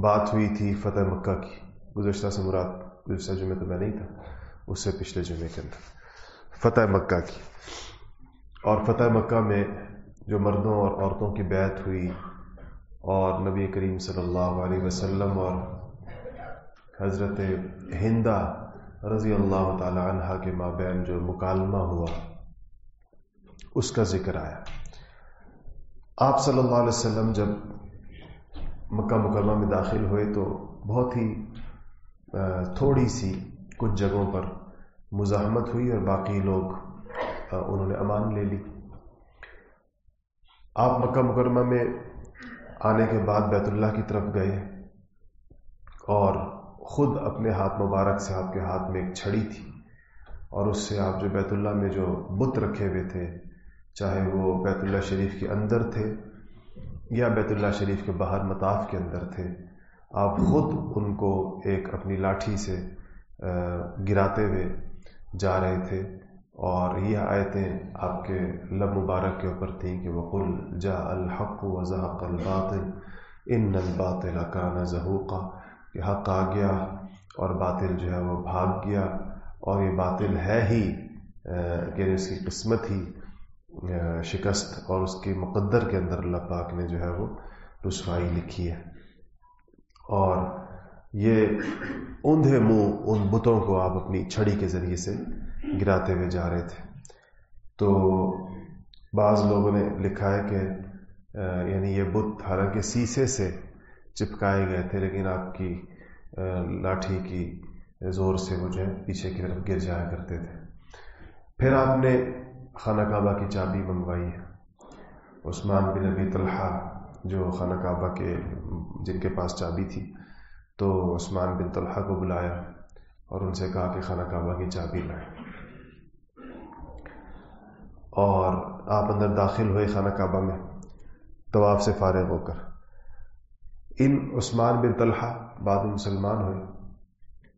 بات ہوئی تھی فتح مکہ کی، گزشتہ سے مراد گزشتہ جمعہ تو میں نہیں تھا، اس سے پچھلے جمعے کے اندر۔ فتح مکہ کی۔ اور فتح مکہ میں جو مردوں اور عورتوں کی بیعت ہوئی اور نبی کریم صلی اللہ علیہ وسلم اور حضرت ہندا رضی اللہ تعالی عنہ کے مابین جو مکالمہ ہوا، اس کا ذکر آیا۔ آپ صلی اللہ علیہ وسلم جب مکہ مکرمہ میں داخل ہوئے تو بہت ہی تھوڑی سی کچھ جگہوں پر مزاحمت ہوئی اور باقی لوگ انہوں نے امان لے لی۔ آپ مکہ مکرمہ میں آنے کے بعد بیت اللہ کی طرف گئے اور خود اپنے ہاتھ مبارک سے آپ کے ہاتھ میں ایک چھڑی تھی اور اس سے آپ جو بیت اللہ میں جو بت رکھے ہوئے تھے، چاہے وہ بیت اللہ شریف کے اندر تھے یا بیت اللہ شریف کے باہر مطاف کے اندر تھے۔ آپ خود ان کو ایک اپنی لاٹھی سے گراتے ہوئے جا رہے تھے اور یہ آیتیں آپ کے لب مبارک کے اوپر تھیں کہ وہ قل جا الحق و ذہق الباطل ان الباطل کا ظہوقہ کہ حق آ گیا اور باطل جو ہے وہ بھاگ گیا اور یہ باطل ہے ہی کہ یعنی اس کی قسمت ہی۔ شکست اور اس کے مقدر کے اندر اللہ پاک نے جو ہے وہ رسوائی لکھی ہے۔ اور یہ اوندھے منہ ان بتوں کو آپ اپنی چھڑی کے ذریعے سے گراتے ہوئے جا رہے تھے۔ تو بعض لوگوں نے لکھا ہے کہ یعنی یہ بت حالانکہ سیسے سے چپکائے گئے تھے، لیکن آپ کی لاٹھی کی زور سے وہ جو ہے پیچھے کی طرف گر جایا کرتے تھے۔ پھر آپ نے خانہ کعبہ کی چابی منگوائی ہے۔ عثمان بن نبی طلحہ جو خانہ کعبہ کے، جن کے پاس چابی تھی، تو عثمان بن طلحہ کو بلایا اور ان سے کہا کہ خانہ کعبہ کی چابی لائیں۔ اور آپ اندر داخل ہوئے خانہ کعبہ میں طواف سے فارغ ہو کر۔ ان عثمان بن طلحہ بعد مسلمان ہوئے۔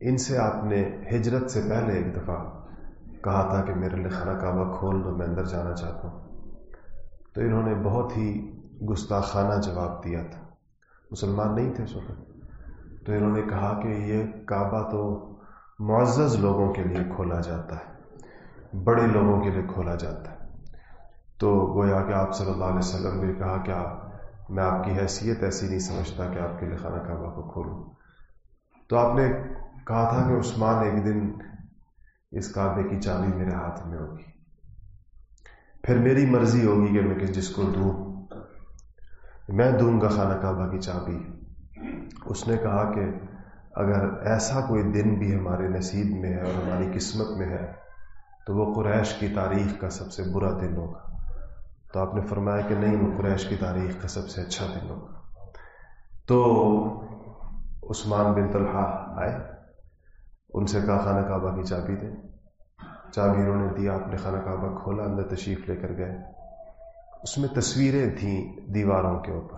ان سے آپ نے ہجرت سے پہلے ایک دفعہ کہا تھا کہ میرے لیے خانہ کعبہ کھول دو، میں اندر جانا چاہتا ہوں۔ تو انہوں نے بہت ہی گستاخانہ جواب دیا تھا۔ مسلمان نہیں تھے اس وقت تو انہوں نے کہا کہ یہ کعبہ تو معزز لوگوں کے لیے کھولا جاتا ہے، بڑے لوگوں کے لیے کھولا جاتا ہے۔ تو گویا کہ آپ صلی اللہ علیہ وسلم نے کہا کہ آپ، میں آپ کی حیثیت ایسی نہیں سمجھتا کہ آپ کے لیے خانہ کعبہ کو کھولوں۔ تو آپ نے کہا تھا کہ عثمان ایک دن اس کعبے کی چابی میرے ہاتھ میں ہوگی۔ پھر میری مرضی ہوگی کہ میں کس جس کو دوں۔ میں دوں گا خانہ کعبہ کی چابی۔ اس نے کہا کہ اگر ایسا کوئی دن بھی ہمارے نصیب میں ہے اور ہماری قسمت میں ہے، تو وہ قریش کی تاریخ کا سب سے برا دن ہوگا۔ تو آپ نے فرمایا کہ نہیں، وہ قریش کی تاریخ کا سب سے اچھا دن ہوگا۔ تو عثمان بن طلحہ آئے۔ ان سے کہا خانہ کعبہ کی چابی دیں چابی انہوں نے دیا آپ نے خانہ کعبہ کھولا، اندر تشریف لے کر گئے۔ اس میں تصویریں تھیں دیواروں کے اوپر۔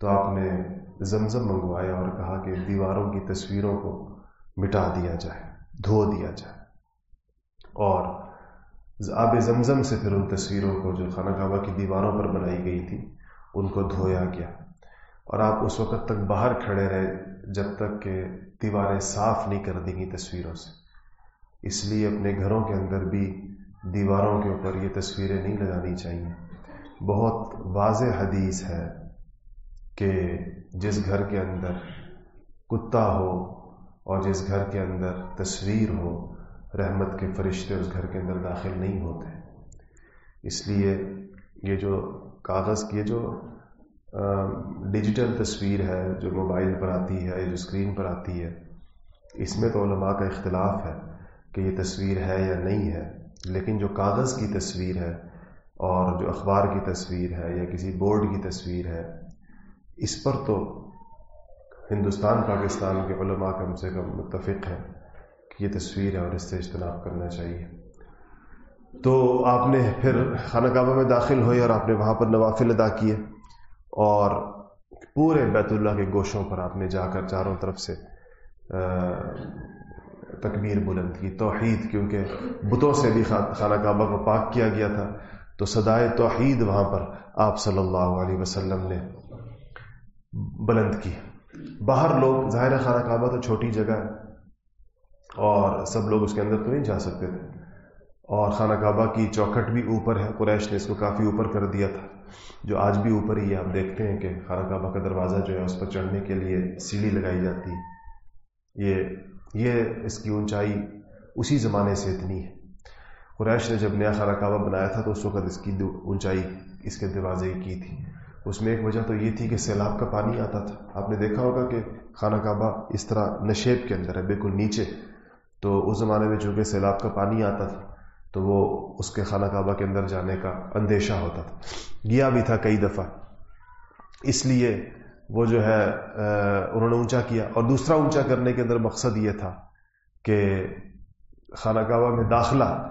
تو آپ نے زمزم منگوایا اور کہا کہ دیواروں کی تصویروں کو مٹا دیا جائے، دھو دیا جائے۔ اور آب زمزم سے پھر ان تصویروں کو جو خانہ کعبہ کی دیواروں پر بنائی گئی تھی، ان کو دھویا گیا۔ اور آپ اس وقت تک باہر کھڑے رہے۔ جب تک کہ دیواریں صاف نہیں کر دیں گی تصویروں سے۔ اس لیے اپنے گھروں کے اندر بھی دیواروں کے اوپر یہ تصویریں نہیں لگانی چاہیے۔ بہت واضح حدیث ہے کہ جس گھر کے اندر کتا ہو اور جس گھر کے اندر تصویر ہو، رحمت کے فرشتے اس گھر کے اندر داخل نہیں ہوتے۔ اس لیے یہ جو کاغذ کی جو ڈیجیٹل تصویر ہے جو موبائل پر آتی ہے جو اسکرین پر آتی ہے، اس میں تو علماء کا اختلاف ہے کہ یہ تصویر ہے یا نہیں ہے، لیکن جو کاغذ کی تصویر ہے اور جو اخبار کی تصویر ہے یا کسی بورڈ کی تصویر ہے، اس پر تو ہندوستان، پاکستان کے علماء کم سے کم متفق ہیں یہ تصویر ہے اور اس سے اجتناب کرنا چاہیے۔ تو آپ نے پھر خانہ کعبہ میں داخل ہوئے اور آپ نے وہاں پر نوافل ادا کیے۔ اور پورے بیت اللہ کے گوشوں پر آپ نے جا کر چاروں طرف سے تکبیر بلند کی، توحید، کیونکہ بتوں سے بھی خانہ کعبہ کو پاک کیا گیا تھا۔ تو سدائے توحید وہاں پر آپ صلی اللہ علیہ وسلم نے بلند کی۔ باہر لوگ، ظاہر خانہ کعبہ تو چھوٹی جگہ ہے، اور سب لوگ اس کے اندر تو نہیں جا سکتے تھے۔ اور خانہ کعبہ کی چوکھٹ بھی اوپر ہے، قریش نے اس کو کافی اوپر کر دیا تھا۔ جو آج بھی اوپر ہی ہے، آپ دیکھتے ہیں کہ خانہ کعبہ کا دروازہ جو ہے، اس پر چڑھنے کے لیے سیڑھی لگائی جاتی۔ ہے یہ یہ اس کی اونچائی اسی زمانے سے اتنی ہے۔ قریش نے جب نیا خانہ کعبہ بنایا تھا، تو اس وقت اس کی اونچائی اس کے دروازے کی تھی۔ اس میں ایک وجہ تو یہ تھی کہ سیلاب کا پانی آتا تھا۔ آپ نے دیکھا ہوگا کہ خانہ کعبہ اس طرح نشیب کے اندر ہے، بالکل نیچے۔ تو اس زمانے میں چونکہ سیلاب کا پانی آتا تھا تو وہ اس کے خانہ کعبہ کے اندر جانے کا اندیشہ ہوتا تھا۔ گیا بھی تھا کئی دفعہ۔ اس لیے وہ جو ہے انہوں نے اونچا کیا۔ اور دوسرا اونچا کرنے کے اندر مقصد یہ تھا کہ خانہ کعبہ میں داخلہ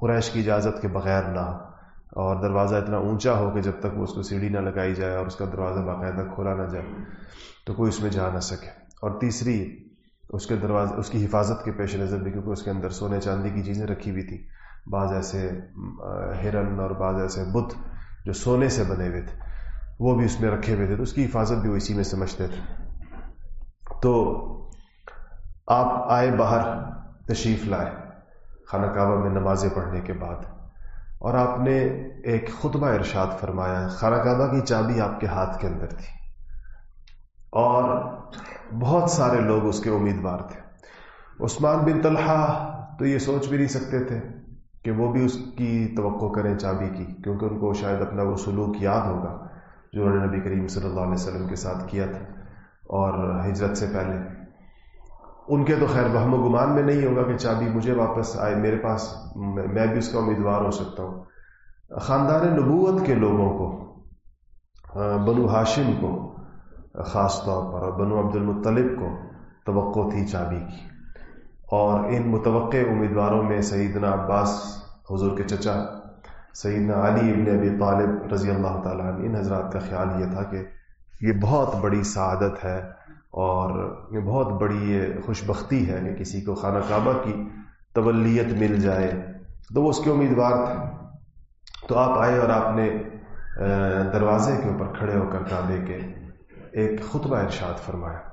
قریش کی اجازت کے بغیر نہ ہو۔ اور دروازہ اتنا اونچا ہو کہ جب تک وہ اس کو سیڑھی نہ لگائی جائے اور اس کا دروازہ باقاعدہ کھولا نہ جائے، تو کوئی اس میں جا نہ سکے۔ اور تیسری، اس کے دروازے، اس کی حفاظت کے پیش نظر بھی، کیونکہ اس کے اندر سونے چاندی کی چیزیں رکھی ہوئی تھی بعض ایسے ہرن اور بعض ایسے بت جو سونے سے بنے ہوئے تھے، وہ بھی اس میں رکھے ہوئے تھے، تو اس کی حفاظت بھی وہ اسی میں سمجھتے تھے۔ تو آپ آئے باہر، تشریف لائے، خانہ کعبہ میں نمازیں پڑھنے کے بعد، اور آپ نے ایک خطبہ ارشاد فرمایا، خانہ کعبہ کی چابی آپ کے ہاتھ کے اندر تھی۔ اور بہت سارے لوگ اس کے امیدوار تھے۔ عثمان بن طلحہ تو یہ سوچ بھی نہیں سکتے تھے کہ وہ بھی اس کی توقع کریں چابی کی، کیونکہ ان کو شاید اپنا وہ سلوک یاد ہوگا جو انہوں نے نبی کریم صلی اللہ علیہ وسلم کے ساتھ کیا تھا اور ہجرت سے پہلے۔ ان کے تو خیر بہم و گمان میں نہیں ہوگا کہ چابی مجھے واپس آئے، میرے پاس میں بھی اس کا امیدوار ہو سکتا ہوں۔ خاندان نبوت کے لوگوں کو بنو ہاشم کو خاص طور پر اور بنو عبد المطلب کو توقع تھی چابی کی۔ اور ان متوقع امیدواروں میں سیدنا عباس حضور کے چچا، سیدنا علی ابن ابی طالب رضی اللہ تعالیٰ عنہ، ان حضرات کا خیال یہ تھا کہ یہ بہت بڑی سعادت ہے اور یہ بہت بڑی یہ خوش بختی ہے کہ کسی کو خانہ کعبہ کی تولیت مل جائے۔ تو وہ اس کے امیدوار تھے۔ تو آپ آئے اور آپ نے دروازے کے اوپر کھڑے ہو کر کعبے کے ایک خطبہ ارشاد فرمایا۔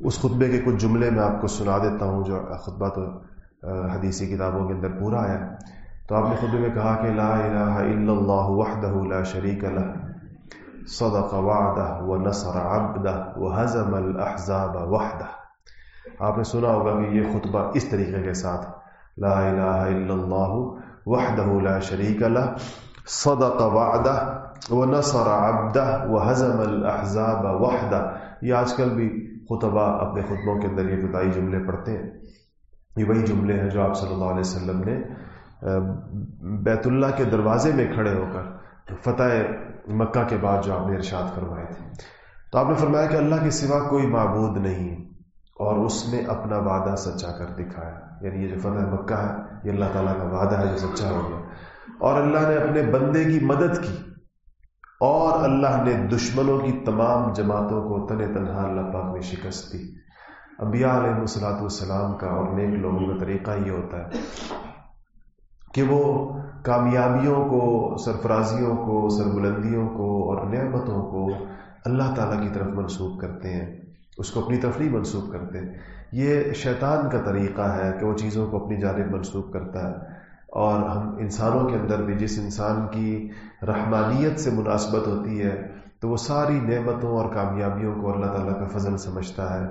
اس خطبے کے کچھ جملے میں آپ کو سنا دیتا ہوں جو خطبہ تو حدیثی کتابوں کے اندر پورا آیا۔ تو آپ نے خطبے میں کہا کہ لا الہ الا اللہ وحدہ لا شریک لہ، صدق وعدہ و نصر عبدہ و حضم الاحزاب وحدہ۔ آپ نے سنا ہوگا کہ یہ خطبہ اس طریقے کے ساتھ، لا الہ الا اللہ وحدہ لا شریک لہ، صدق وعدہ و نصر عبدہ و حضم الاحزاب وحدہ۔ یہ آج کل بھی خطبہ اپنے خطبوں کے اندر یہ ابتدائی جملے پڑھتے ہیں۔ یہ وہی جملے ہیں جو آپ صلی اللہ علیہ وسلم نے بیت اللہ کے دروازے میں کھڑے ہو کر فتح مکہ کے بعد جو آپ نے ارشاد فرمائے تھے۔ تو آپ نے فرمایا کہ اللہ کے سوا کوئی معبود نہیں، اور اس نے اپنا وعدہ سچا کر دکھایا۔ یعنی یہ جو فتح مکہ ہے، یہ اللہ تعالیٰ کا وعدہ ہے جو سچا ہو گیا۔ اور اللہ نے اپنے بندے کی مدد کی۔ اور اللہ نے دشمنوں کی تمام جماعتوں کو تن تنہا اللہ پاک میں شکست دی۔ انبیاء علیہ السلاۃ والسلام کا اور نیک لوگوں کا طریقہ یہ ہوتا ہے کہ وہ کامیابیوں کو، سرفرازیوں کو، سربلندیوں کو اور نعمتوں کو اللہ تعالیٰ کی طرف منسوخ کرتے ہیں۔ اس کو اپنی طرف نہیں منسوخ کرتے۔ یہ شیطان کا طریقہ ہے کہ وہ چیزوں کو اپنی جانب منسوخ کرتا ہے۔ اور ہم انسانوں کے اندر بھی جس انسان کی رحمانیت سے مناسبت ہوتی ہے، تو وہ ساری نعمتوں اور کامیابیوں کو اللہ تعالیٰ کا فضل سمجھتا ہے۔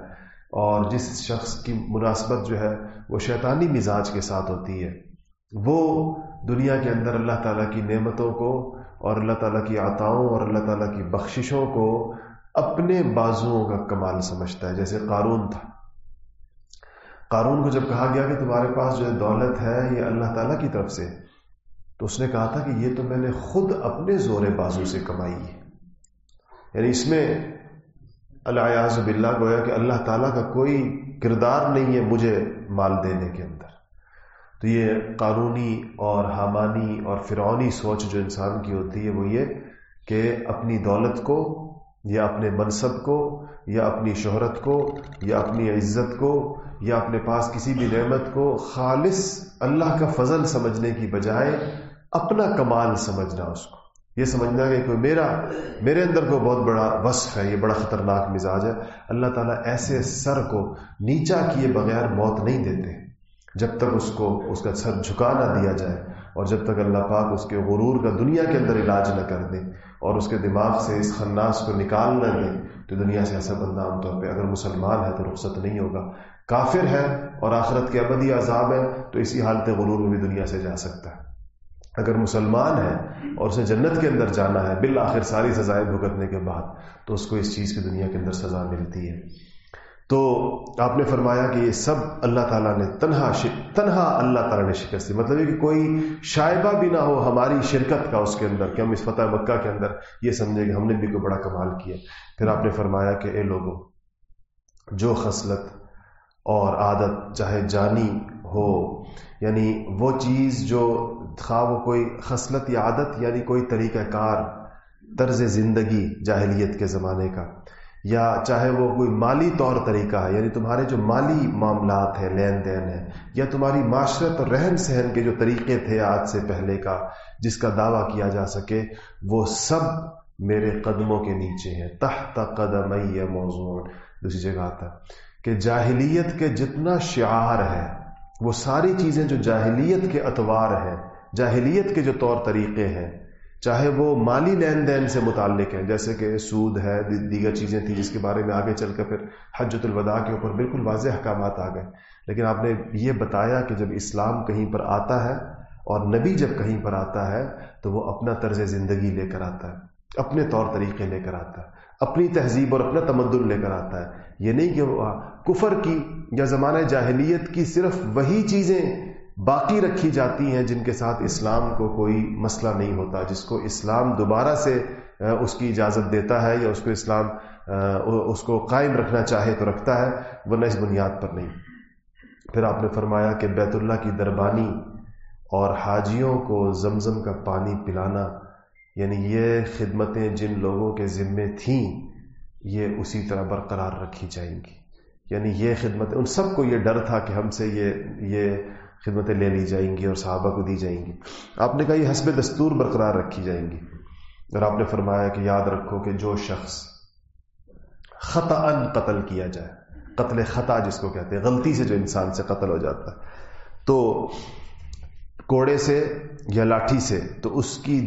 اور جس شخص کی مناسبت جو ہے، وہ شیطانی مزاج کے ساتھ ہوتی ہے۔ وہ دنیا کے اندر اللہ تعالیٰ کی نعمتوں کو اور اللہ تعالیٰ کی عطاؤں اور اللہ تعالیٰ کی بخششوں کو اپنے بازوؤں کا کمال سمجھتا ہے، جیسے قارون تھا۔ قارون کو جب کہا گیا کہ تمہارے پاس جو دولت ہے یہ اللہ تعالیٰ کی طرف سے، تو اس نے کہا تھا کہ یہ تو میں نے خود اپنے زور بازو سے کمائی ہے۔ یعنی اس میں اللہ باللہ گویا کہ اللہ تعالیٰ کا کوئی کردار نہیں ہے مجھے مال دینے کے اندر۔ تو یہ قانونی اور حامانی اور فرعونی سوچ جو انسان کی ہوتی ہے وہ یہ کہ اپنی دولت کو یا اپنے منصب کو، یا اپنی شہرت کو، یا اپنی عزت کو، یا اپنے پاس کسی بھی نعمت کو خالص اللہ کا فضل سمجھنے کی بجائے اپنا کمال سمجھنا اس کو۔ یہ سمجھنا کہ کوئی میرا، میرے اندر کوئی بہت بڑا وصف ہے، یہ بڑا خطرناک مزاج ہے۔ اللہ تعالیٰ ایسے سر کو نیچا کیے بغیر موت نہیں دیتے۔ جب تک اس کو، اس کا سر جھکا نہ دیا جائے اور جب تک اللہ پاک اس کے غرور کا دنیا کے اندر علاج نہ کر دے اور اس کے دماغ سے اس خناس کو نکال نہ دے، تو دنیا سے ایسا بندہ عام طور پہ اگر مسلمان ہے تو رخصت نہیں ہوگا۔ کافر ہے اور آخرت کے ابدی عذاب ہے، تو اسی حالت غرور میں بھی دنیا سے جا سکتا ہے۔ اگر مسلمان ہے اور اسے جنت کے اندر جانا ہے، بالآخر ساری سزائیں بھگتنے کے بعد، تو اس کو اس چیز کی دنیا کے اندر سزا ملتی ہے۔ تو آپ نے فرمایا کہ یہ سب اللہ تعالیٰ نے تنہا تنہا اللہ تعالیٰ نے شکست دی۔ مطلب یہ کہ کوئی شائبہ بھی نہ ہو ہماری شرکت کا اس کے اندر کہ ہم اس فتح مکہ کے اندر یہ سمجھیں کہ ہم نے بھی کوئی بڑا کمال کیا۔ پھر آپ نے فرمایا کہ اے لوگوں، جو خصلت اور عادت چاہے جانی ہو یعنی وہ چیز جو خواہ وہ کوئی خصلت یا عادت یعنی کوئی طریقہ کار، طرز زندگی، جاہلیت کے زمانے کا یا چاہے وہ کوئی مالی طور طریقہ ہے یعنی تمہارے جو مالی معاملات ہیں، لین دین ہے یا تمہاری معاشرت اور رہن سہن کے جو طریقے تھے آج سے پہلے کا، جس کا دعویٰ کیا جا سکے، وہ سب میرے قدموں کے نیچے ہیں۔ تحت قدم موضوع دوسری جگہ آتا کہ جاہلیت کے جتنا شعار ہے وہ ساری چیزیں جو جاہلیت کے اتوار ہیں، جاہلیت کے جو طور طریقے ہیں چاہے وہ مالی لین دین سے متعلق ہیں، جیسے کہ سود ہے دیگر چیزیں تھیں جس کے بارے میں آگے چل کر پھر حجت الوداع کے اوپر بالکل واضح احکامات آ گئے۔ لیکن آپ نے یہ بتایا کہ جب اسلام کہیں پر آتا ہے اور نبی جب کہیں پر آتا ہے، تو وہ اپنا طرز زندگی لے کر آتا ہے، اپنے طور طریقے لے کر آتا ہے، اپنی تہذیب اور اپنا تمدن لے کر آتا ہے۔ یہ نہیں کہ وہ کفر کی یا زمانہ جاہلیت کی صرف وہی چیزیں باقی رکھی جاتی ہیں جن کے ساتھ اسلام کو کوئی مسئلہ نہیں ہوتا، جس کو اسلام دوبارہ سے اس کی اجازت دیتا ہے یا اس کو اسلام اس کو قائم رکھنا چاہے تو رکھتا ہے، ورنہ اس بنیاد پر نہیں۔ پھر آپ نے فرمایا کہ بیت اللہ کی دربانی اور حاجیوں کو زمزم کا پانی پلانا یعنی یہ خدمتیں جن لوگوں کے ذمے تھیں، یہ اسی طرح برقرار رکھی جائیں گی۔ یعنی یہ خدمتیں، ان سب کو یہ ڈر تھا کہ ہم سے یہ یہ خدمتیں لے لی جائیں گی اور صحابہ کو دی جائیں گی۔ آپ نے کہا یہ حسب دستور برقرار رکھی جائیں گی۔ اور آپ نے فرمایا کہ یاد رکھو کہ جو شخص خطا ان قتل کیا جائے، قتل خطا جس کو کہتے ہیں، غلطی سے جو انسان سے قتل ہو جاتا ہے، تو کوڑے سے یا لاٹھی سے، تو اس کی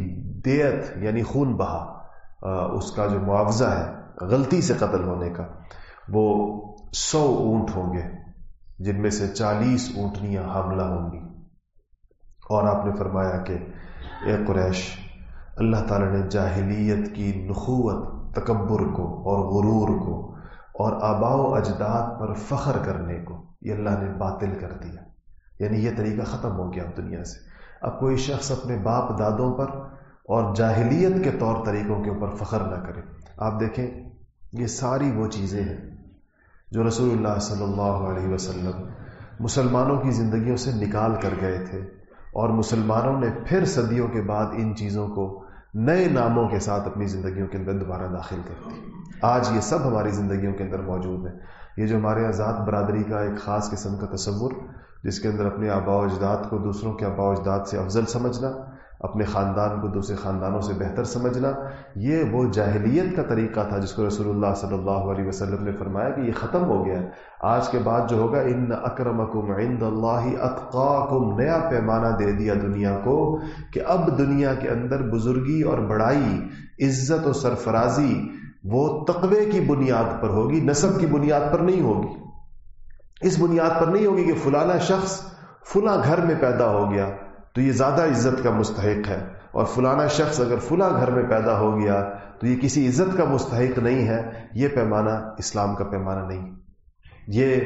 دیت یعنی خون بہا اس کا جو معاوضہ ہے غلطی سے قتل ہونے کا، وہ سو اونٹ ہوں گے۔ جن میں سے چالیس اونٹنیاں حاملہ ہوں گی۔ اور آپ نے فرمایا کہ اے قریش، اللہ تعالی نے جاہلیت کی نخوت، تکبر کو اور غرور کو اور آبا و اجداد پر فخر کرنے کو یہ اللہ نے باطل کر دیا۔ یعنی یہ طریقہ ختم ہو گیا اب دنیا سے۔ اب کوئی شخص اپنے باپ دادوں پر اور جاہلیت کے طور طریقوں کے اوپر فخر نہ کرے۔ آپ دیکھیں، یہ ساری وہ چیزیں ہیں جو رسول اللہ صلی اللہ علیہ وسلم مسلمانوں کی زندگیوں سے نکال کر گئے تھے اور مسلمانوں نے پھر صدیوں کے بعد ان چیزوں کو نئے ناموں کے ساتھ اپنی زندگیوں کے اندر دوبارہ داخل کر دی۔ آج یہ سب ہماری زندگیوں کے اندر موجود ہے یہ جو ہمارے آزاد برادری کا ایک خاص قسم کا تصور، جس کے اندر اپنے آبا و اجداد کو دوسروں کے آبا و اجداد سے افضل سمجھنا اپنے خاندان کو دوسرے خاندانوں سے بہتر سمجھنا، یہ وہ جاہلیت کا طریقہ تھا جس کو رسول اللہ صلی اللہ علیہ وسلم نے فرمایا کہ یہ ختم ہو گیا ہے۔ آج کے بعد جو ہوگا، ان اکرمکم عند اللہ اتقاکم، نیا پیمانہ دے دیا دنیا کو کہ اب دنیا کے اندر بزرگی اور بڑائی، عزت و سرفرازی، وہ تقوی کی بنیاد پر ہوگی، نصب کی بنیاد پر نہیں ہوگی۔ اس بنیاد پر نہیں ہوگی کہ فلانا شخص فلاں گھر میں پیدا ہو گیا۔ تو یہ زیادہ عزت کا مستحق ہے اور فلانا شخص اگر فلاں گھر میں پیدا ہو گیا تو یہ کسی عزت کا مستحق نہیں ہے، یہ پیمانہ اسلام کا پیمانہ نہیں۔ یہ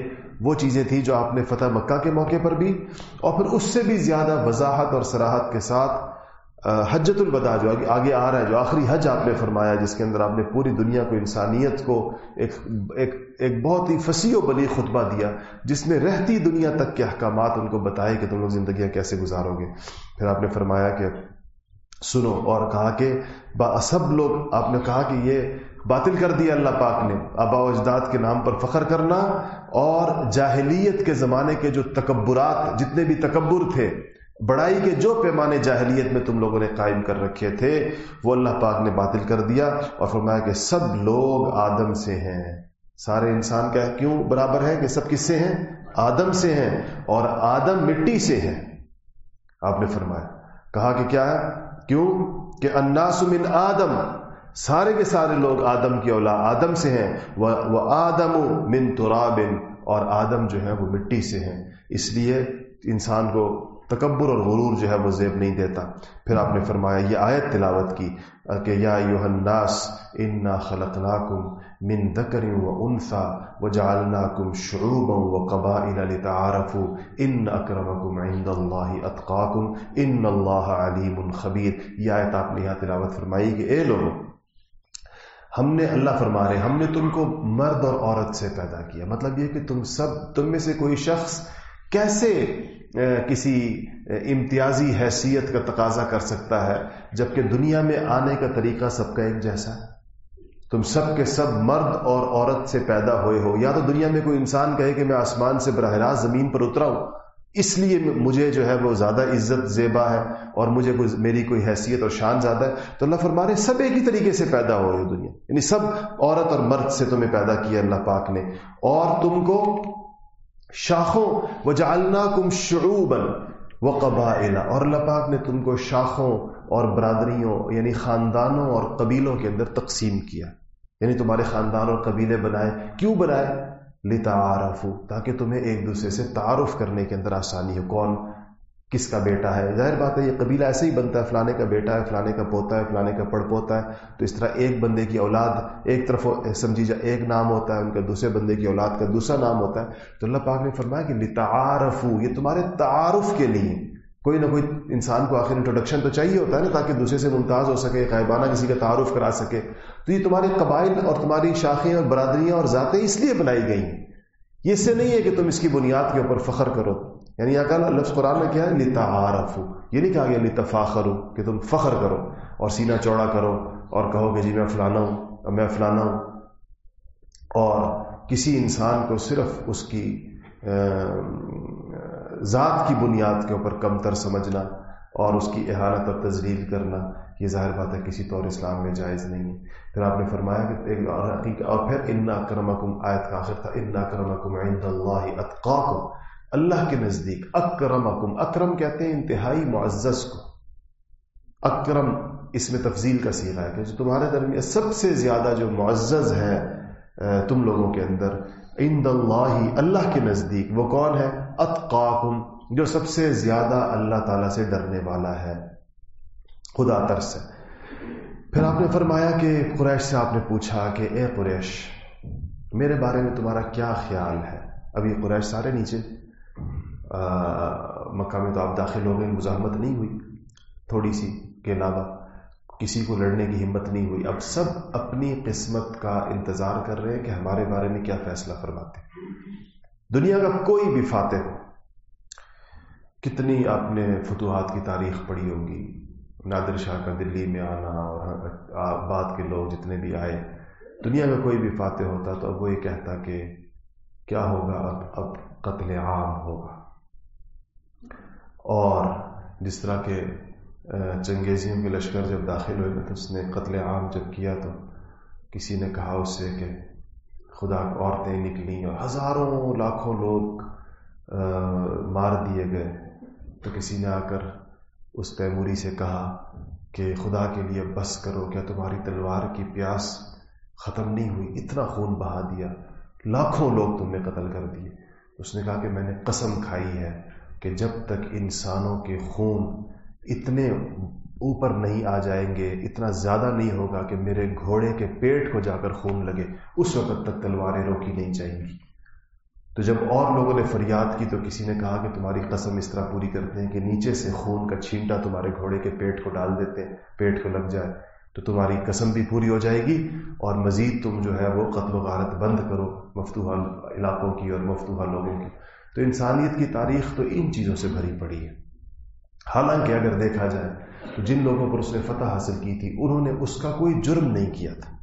وہ چیزیں تھیں جو آپ نے فتح مکہ کے موقع پر بھی اور پھر اس سے بھی زیادہ وضاحت اور سراحت کے ساتھ حجت الوداع جو آگے آ رہا ہے، جو آخری حج آپ نے فرمایا، جس کے اندر آپ نے پوری دنیا کو، انسانیت کو ایک ایک ایک بہت ہی فصیح و بلی خطبہ دیا، جس میں رہتی دنیا تک کے احکامات ان کو بتائے کہ تم لوگ زندگیاں کیسے گزارو گے۔ پھر آپ نے فرمایا کہ سنو، اور کہا کہ سب لوگ، آپ نے کہا کہ یہ باطل کر دیا اللہ پاک نے۔ آبا و اجداد کے نام پر فخر کرنا اور جاہلیت کے زمانے کے جو تکبرات، جتنے بھی تکبر تھے بڑائی کے جو پیمانے جاہلیت میں تم لوگوں نے قائم کر رکھے تھے، وہ اللہ پاک نے باطل کر دیا اور فرمایا کہ سب لوگ آدم سے ہیں۔ سارے انسان کا کیوں برابر ہے کہ سب کس سے ہیں؟ آدم سے ہیں اور آدم مٹی سے ہیں۔ آپ نے فرمایا، کہا کہ کیا ہے؟ کیوں؟ کہ اناس من آدم، سارے کے سارے لوگ آدم کی اولا آدم سے ہیں۔ وہ آدم من ترابن اور آدم جو ہے وہ مٹی سے ہیں۔ اس لیے انسان کو تکبر اور غرور جو ہے وہ زیب نہیں دیتا۔ پھر آپ نے فرمایا، یہ آیت تلاوت کی، کہ یا الناس، انا خلقناکم من ذکر و انثا وجعلناکم شعوبا وقبائل لتعارفوا ان اکرمکم عند اللہ اتقاکم، ان اللہ علیم خبیر۔ یہ آیت آپ نے یہاں تلاوت فرمائی کہ اے لوگوں، ہم نے اللہ فرما رہے، ہم نے تم کو مرد اور عورت سے پیدا کیا۔ مطلب یہ کہ تم سب، تم میں سے کوئی شخص کیسے کسی امتیازی حیثیت کا تقاضا کر سکتا ہے، جبکہ دنیا میں آنے کا طریقہ سب کا ایک جیسا۔ ہے تم سب کے سب مرد اور عورت سے پیدا ہوئے ہو۔ یا تو دنیا میں کوئی انسان کہے کہ میں آسمان سے براہ راست زمین پر اترا ہوں۔ اس لیے مجھے جو ہے وہ زیادہ عزت زیبا ہے اور مجھے کوئی، میری کوئی حیثیت اور شان زیادہ ہے۔ تو اللہ فرما رہے سب ایک ہی طریقے سے پیدا ہوئے ہو دنیا۔ یعنی سب عورت اور مرد سے تمہیں پیدا کیا اللہ پاک نے۔ اور تم کو شاخوں وجعلنا کم شعوبن و اور اللہ پاک نے تم کو شاخوں اور برادریوں یعنی خاندانوں اور قبیلوں کے اندر تقسیم کیا۔ یعنی تمہارے خاندان اور قبیلے بنائے۔ کیوں بنائے؟ لتعارفو تاکہ تمہیں ایک دوسرے سے تعارف کرنے کے اندر آسانی ہو۔ کون؟ کس کا بیٹا ہے؟ ظاہر بات ہے یہ قبیلہ ایسے ہی بنتا ہے، فلانے کا بیٹا ہے، فلانے کا پوتا ہے، فلانے کا پڑ پوتا ہے۔ تو اس طرح ایک بندے کی اولاد ایک طرف سمجھی جائے ایک نام ہوتا ہے، ان کا دوسرے بندے کی اولاد کا دوسرا نام ہوتا ہے۔ تو اللہ پاک نے فرمایا کہ لتعارف یہ تمہارے تعارف کے لیے۔ کوئی نہ کوئی انسان کو آخر انٹروڈکشن تو چاہیے ہوتا ہے نا، تاکہ دوسرے سے ممتاز ہو سکے قائبانہ کسی کا تعارف کرا سکے۔ تو یہ تمہارے قبائل اور تمہاری شاخیں اور برادریاں اور ذاتیں اس لیے بنائی گئی ہیں یہ اس سے نہیں ہے کہ تم اس کی بنیاد کے اوپر فخر کرو۔ یعنی اکل لفظ قرآن میں کیا ہے لتا یہ نہیں کہا گیا لتفاخر کہ تم فخر کرو اور سینہ چوڑا کرو اور کہو کہ جی میں فلانا ہوں، میں فلانا ہوں. اور کسی انسان کو صرف اس کی ذات کی بنیاد کے اوپر کمتر سمجھنا اور اس کی احانت اور تزلیل کرنا، یہ ظاہر بات ہے کسی طور اسلام میں جائز نہیں ہے. پھر آپ نے فرمایا کہ ایک اور حقیقت، اور پھر انا کرمکم آیت کا آخر تھا، انا کرمکم عند اللہ اتقاکم. اللہ کے نزدیک، اکرمکم، اکرم کہتے ہیں انتہائی معزز کو۔ اکرم اس میں تفضیل کا سیرا ہے کہ جو تمہارے درمیان سب سے زیادہ جو معزز ہے تم لوگوں کے اندر، عند اللہ اللہ کے نزدیک، وہ کون ہے؟ اتقاکم، جو سب سے زیادہ اللہ تعالی سے ڈرنے والا ہے۔ خدا ترس ہے۔ پھر آپ نے فرمایا کہ قریش سے آپ نے پوچھا کہ اے قریش، میرے بارے میں تمہارا کیا خیال ہے؟ اب یہ قریش سارے نیچے۔ مکہ میں تو آپ داخل ہو گئے، مزاحمت نہیں ہوئی۔ تھوڑی سی کے علاوہ کسی کو لڑنے کی ہمت نہیں ہوئی۔ اب سب اپنی قسمت کا انتظار کر رہے ہیں کہ ہمارے بارے میں کیا فیصلہ فرماتے دنیا کا کوئی بھی فاتح ہو کتنی آپ نے فتوحات کی تاریخ پڑھی ہوگی نادر شاہ کا دلی میں آنا اور بعد کے لوگ جتنے بھی آئے، دنیا کا کوئی بھی فاتح ہوتا تو اب وہ یہ کہتا کہ کیا ہوگا؟ اب اب قتل عام ہوگا۔ اور جس طرح کے چنگیزیوں کے لشکر جب داخل ہوئے تو اس نے قتل عام جب کیا تو کسی نے کہا اس سے کہ خدا عورتیں نکلیں اور ہزاروں، لاکھوں لوگ مار دیے گئے۔ تو کسی نے آ کر اس تیموری سے کہا کہ خدا کے لیے بس کرو، کیا تمہاری تلوار کی پیاس ختم نہیں ہوئی؟ اتنا خون بہا دیا۔ لاکھوں لوگ تم نے قتل کر دیے۔ اس نے کہا کہ میں نے قسم کھائی ہے۔ کہ جب تک انسانوں کے خون اتنے اوپر نہیں آ جائیں گے، اتنا زیادہ نہیں ہوگا کہ میرے گھوڑے کے پیٹ کو جا کر خون لگے، اس وقت تک تلواریں روکی نہیں جائیں گی۔ تو جب اور لوگوں نے فریاد کی تو کسی نے کہا کہ تمہاری قسم اس طرح پوری کرتے ہیں کہ نیچے سے خون کا چھینٹا تمہارے گھوڑے کے پیٹ کو ڈال دیتے ہیں، پیٹ کو لگ جائے۔ تو تمہاری قسم بھی پوری ہو جائے گی اور مزید تم جو ہے وہ قتل و غارت بند کرو مفتوحہ علاقوں کی اور مفتوحہ لوگوں کی۔ تو انسانیت کی تاریخ تو ان چیزوں سے بھری پڑی ہے۔ حالانکہ اگر دیکھا جائے تو جن لوگوں پر اس نے فتح حاصل کی تھی، انہوں نے اس کا کوئی جرم نہیں کیا تھا۔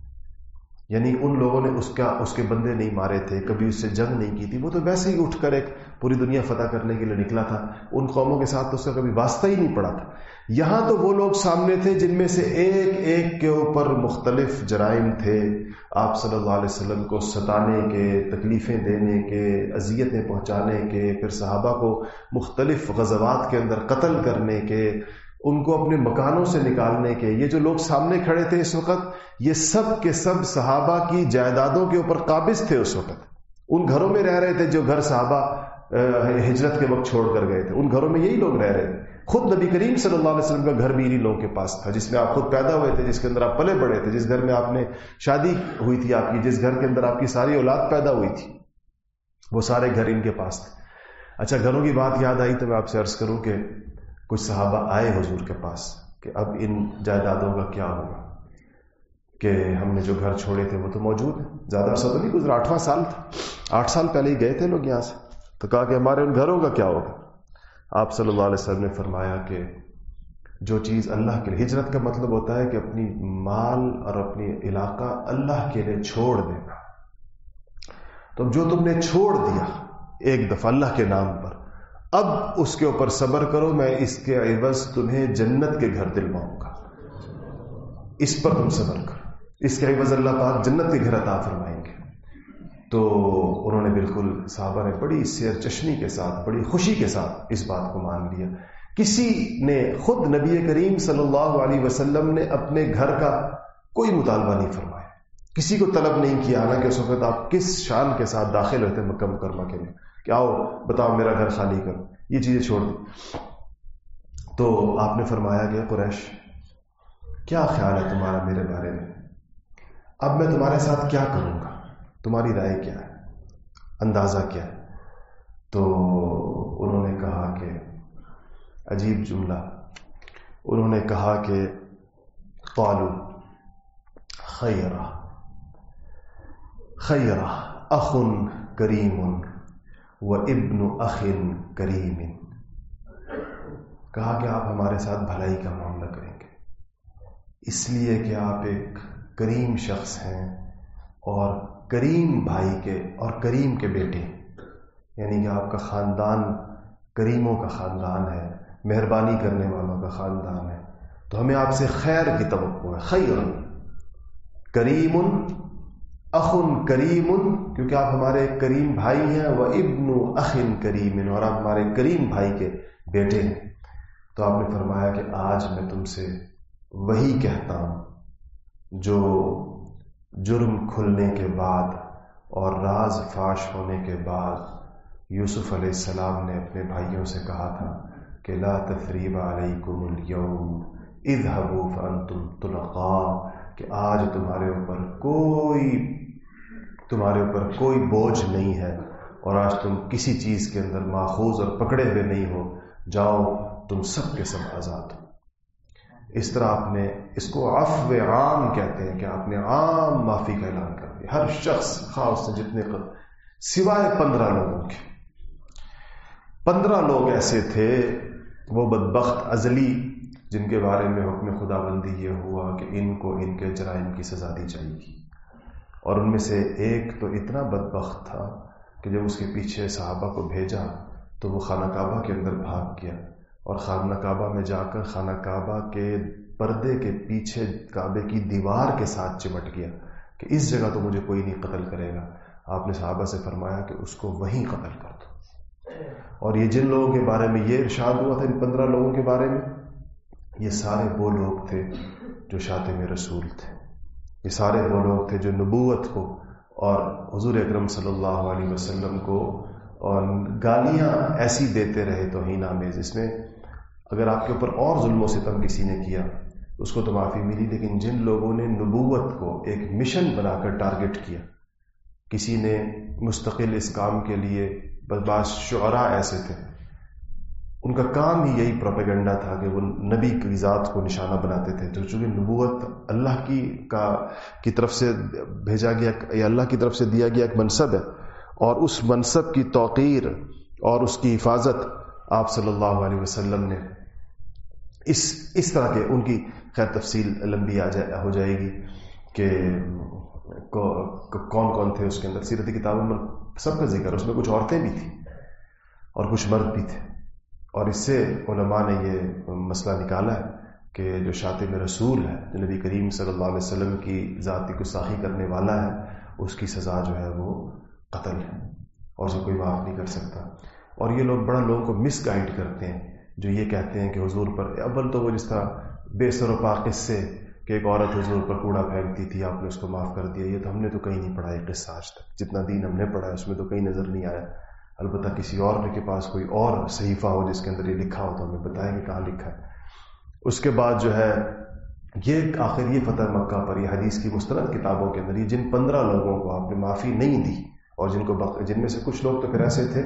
یعنی ان لوگوں نے اس کا، اس کے بندے نہیں مارے تھے، کبھی اس سے جنگ نہیں کی تھی۔ وہ تو ویسے ہی اٹھ کر ایک پوری دنیا فتح کرنے کے لیے نکلا تھا۔ ان قوموں کے ساتھ تو اس کا کبھی واسطہ ہی نہیں پڑا تھا۔ یہاں تو وہ لوگ سامنے تھے جن میں سے ایک ایک کے اوپر مختلف جرائم تھے۔ آپ صلی اللہ علیہ وسلم کو ستانے کے، تکلیفیں دینے کے، اذیتیں پہنچانے کے، پھر صحابہ کو مختلف غزوات کے اندر قتل کرنے کے۔ ان کو اپنے مکانوں سے نکالنے کے، یہ جو لوگ سامنے کھڑے تھے اس وقت، یہ سب کے سب صحابہ کی جائیدادوں کے اوپر قابض تھے اس وقت۔ ان گھروں میں رہ رہے تھے جو گھر صحابہ ہجرت کے وقت چھوڑ کر گئے تھے۔ ان گھروں میں یہی لوگ رہ رہے تھے۔ خود نبی کریم صلی اللہ علیہ وسلم کا گھر بھی انہیں لوگوں کے پاس تھا، جس میں آپ خود پیدا ہوئے تھے، جس کے اندر آپ پلے بڑے تھے، جس گھر میں آپ نے شادی ہوئی تھی آپ کی، جس گھر کے اندر آپ کی ساری اولاد پیدا ہوئی تھی۔ وہ سارے گھر ان کے پاس تھے۔ اچھا گھروں کی بات یاد آئی تو میں آپ سے عرض کروں کہ کچھ صحابہ آئے حضور کے پاس کہ اب ان جائیدادوں کا کیا ہوگا؟ کہ ہم نے جو گھر چھوڑے تھے وہ تو موجود ہیں۔ زیادہ عرصہ تو نہیں گزرا، آٹھواں سال تھا۔ آٹھ سال پہلے ہی گئے تھے لوگ یہاں سے۔ تو کہا کہ ہمارے ان گھروں کا کیا ہوگا؟ آپ صلی اللہ علیہ وسلم نے فرمایا کہ جو چیز اللہ کے لیے، ہجرت کا مطلب ہوتا ہے کہ اپنی مال اور اپنی علاقہ اللہ کے لیے چھوڑ دینا۔ تو جو تم نے چھوڑ دیا، ایک دفعہ اللہ کے نام پر اب اس کے اوپر صبر کرو، میں اس کے عوض تمہیں جنت کے گھر دلواؤں گا۔ اس پر تم صبر کرو۔ اس کے عوض اللہ پاک جنت کے گھر عطا فرمائیں گے۔ تو انہوں نے بالکل صحابہ نے بڑی سیر چشنی کے ساتھ، بڑی خوشی کے ساتھ اس بات کو مان لیا۔ کسی نے خود نبی کریم صلی اللہ علیہ وسلم نے اپنے گھر کا کوئی مطالبہ نہیں فرمایا۔ کسی کو طلب نہیں کیا، حالانکہ اس وقت آپ کس شان کے ساتھ داخل ہوتے مکہ مکرمہ کے لیے؟ کہ آؤ بتاؤ، میرا گھر خالی کرو یہ چیزیں چھوڑ دی تو آپ نے فرمایا کہ قریش، کیا خیال ہے تمہارا میرے بارے میں؟ اب میں تمہارے ساتھ کیا کروں گا؟ تمہاری رائے کیا ہے؟ اندازہ کیا ہے؟ تو انہوں نے کہا کہ، عجیب جملہ۔ انہوں نے کہا کہ قالو خیرہ خیرہ اخن کریم۔ وہ ابن اخن کریم۔ کہا کہ آپ ہمارے ساتھ بھلائی کا معاملہ کریں گے۔ اس لیے کہ آپ ایک کریم شخص ہیں اور کریم بھائی کے اور کریم کے بیٹے یعنی کہ آپ کا خاندان کریموں کا خاندان ہے، مہربانی کرنے والوں کا خاندان ہے۔ تو ہمیں آپ سے خیر کی توقع ہے، خیر۔ کریم اخن کریم کیونکہ آپ ہمارے کریم بھائی ہیں وہ ابن اخن کریم اور آپ ہمارے کریم بھائی کے بیٹے ہیں۔ تو آپ نے فرمایا کہ آج میں تم سے وہی کہتا ہوں، جو جرم کھلنے کے بعد اور راز فاش ہونے کے بعد یوسف علیہ السلام نے اپنے بھائیوں سے کہا تھا کہ لا تفریب علیکم اليوم، اذهبوا فانتم تلقا کہ آج تمہارے اوپر کوئی تمہارے اوپر کوئی بوجھ نہیں ہے اور آج تم کسی چیز کے اندر ماخوذ اور پکڑے ہوئے نہیں ہو، جاؤ، تم سب کے سب آزاد ہو۔ اس طرح آپ نے اس کو عفو عام کہتے ہیں کہ آپ نے عام معافی کا اعلان کر دیا۔ ہر شخص خاص جتنے سوائے پندرہ لوگوں کے۔ پندرہ لوگ ایسے تھے، وہ بدبخت، ازلی جن کے بارے میں حکم خدا بندی یہ ہوا کہ ان کو ان کے جرائم کی سزا دی جائے گی۔ اور ان میں سے ایک تو اتنا بدبخت تھا کہ جب اس کے پیچھے صحابہ کو بھیجا تو وہ خانہ کعبہ کے اندر بھاگ گیا اور خانہ کعبہ میں جا کر خانہ کعبہ کے پردے کے پیچھے کعبے کی دیوار کے ساتھ چمٹ گیا کہ اس جگہ تو مجھے کوئی نہیں قتل کرے گا۔ آپ نے صحابہ سے فرمایا کہ اس کو وہیں قتل کر دو۔ اور یہ جن لوگوں کے بارے میں یہ ارشاد ہوا تھا، ان پندرہ لوگوں کے بارے میں یہ سارے وہ لوگ تھے جو شاطم رسول تھے۔ یہ سارے وہ لوگ تھے جو نبوت کو اور حضور اکرم صلی اللہ علیہ وسلم کو اور گالیاں ایسی دیتے رہے تو ہی نامیز اس میں اگر آپ کے اوپر اور ظلم و ستم کسی نے کیا، اس کو تو معافی ملی۔ لیکن جن لوگوں نے نبوت کو ایک مشن بنا کر ٹارگٹ کیا، کسی نے مستقل اس کام کے لیے بس بعض شعراء ایسے تھے۔ ان کا کام ہی یہی پروپیگنڈا تھا کہ وہ نبی کی ذات کو نشانہ بناتے تھے۔ تو چونکہ نبوت اللہ کی کا کی طرف سے بھیجا گیا یا اللہ کی طرف سے دیا گیا ایک منصب ہے، اور اس منصب کی توقیر اور اس کی حفاظت آپ صلی اللہ علیہ وسلم نے اس اس طرح کے ان کی خیر تفصیل لمبی آ جائے ہو جائے گی کہ کون کون تھے اس کے اندر۔ سیرت کتابوں میں سب کا ذکر اس میں کچھ عورتیں بھی تھیں اور کچھ مرد بھی تھے۔ اور اس سے علماء نے یہ مسئلہ نکالا ہے کہ جو شاطم رسول ہے، جو نبی کریم صلی اللہ علیہ وسلم کی ذاتی گستاخی کرنے والا ہے، اس کی سزا جو ہے وہ قتل ہے اور اسے کوئی معاف نہیں کر سکتا۔ اور یہ لوگ بڑا لوگوں کو مس گائڈ کرتے ہیں، جو یہ کہتے ہیں کہ حضور پر اول تو وہ جس طرح بے سر و پاکس سے کہ ایک عورت حضور پر کوڑا پھینکتی تھی، آپ نے اس کو معاف کر دیا۔ یہ تو ہم نے تو کہیں نہیں پڑھا، یہ قصہ آج تک۔ جتنا دین ہم نے پڑھا ہے، اس میں تو کہیں نظر نہیں آیا۔ البتہ کسی اور کے پاس کوئی اور صحیفہ ہو جس کے اندر یہ لکھا ہو تو ہمیں بتائیں کہ کہاں لکھا ہے۔ اس کے بعد جو ہے، یہ آخر یہ فتح مکہ پر یہ حدیث کی مسترد کتابوں کے اندر یہ جن پندرہ لوگوں کو آپ نے معافی نہیں دی اور جن کو جن میں سے کچھ لوگ تو پھر ایسے تھے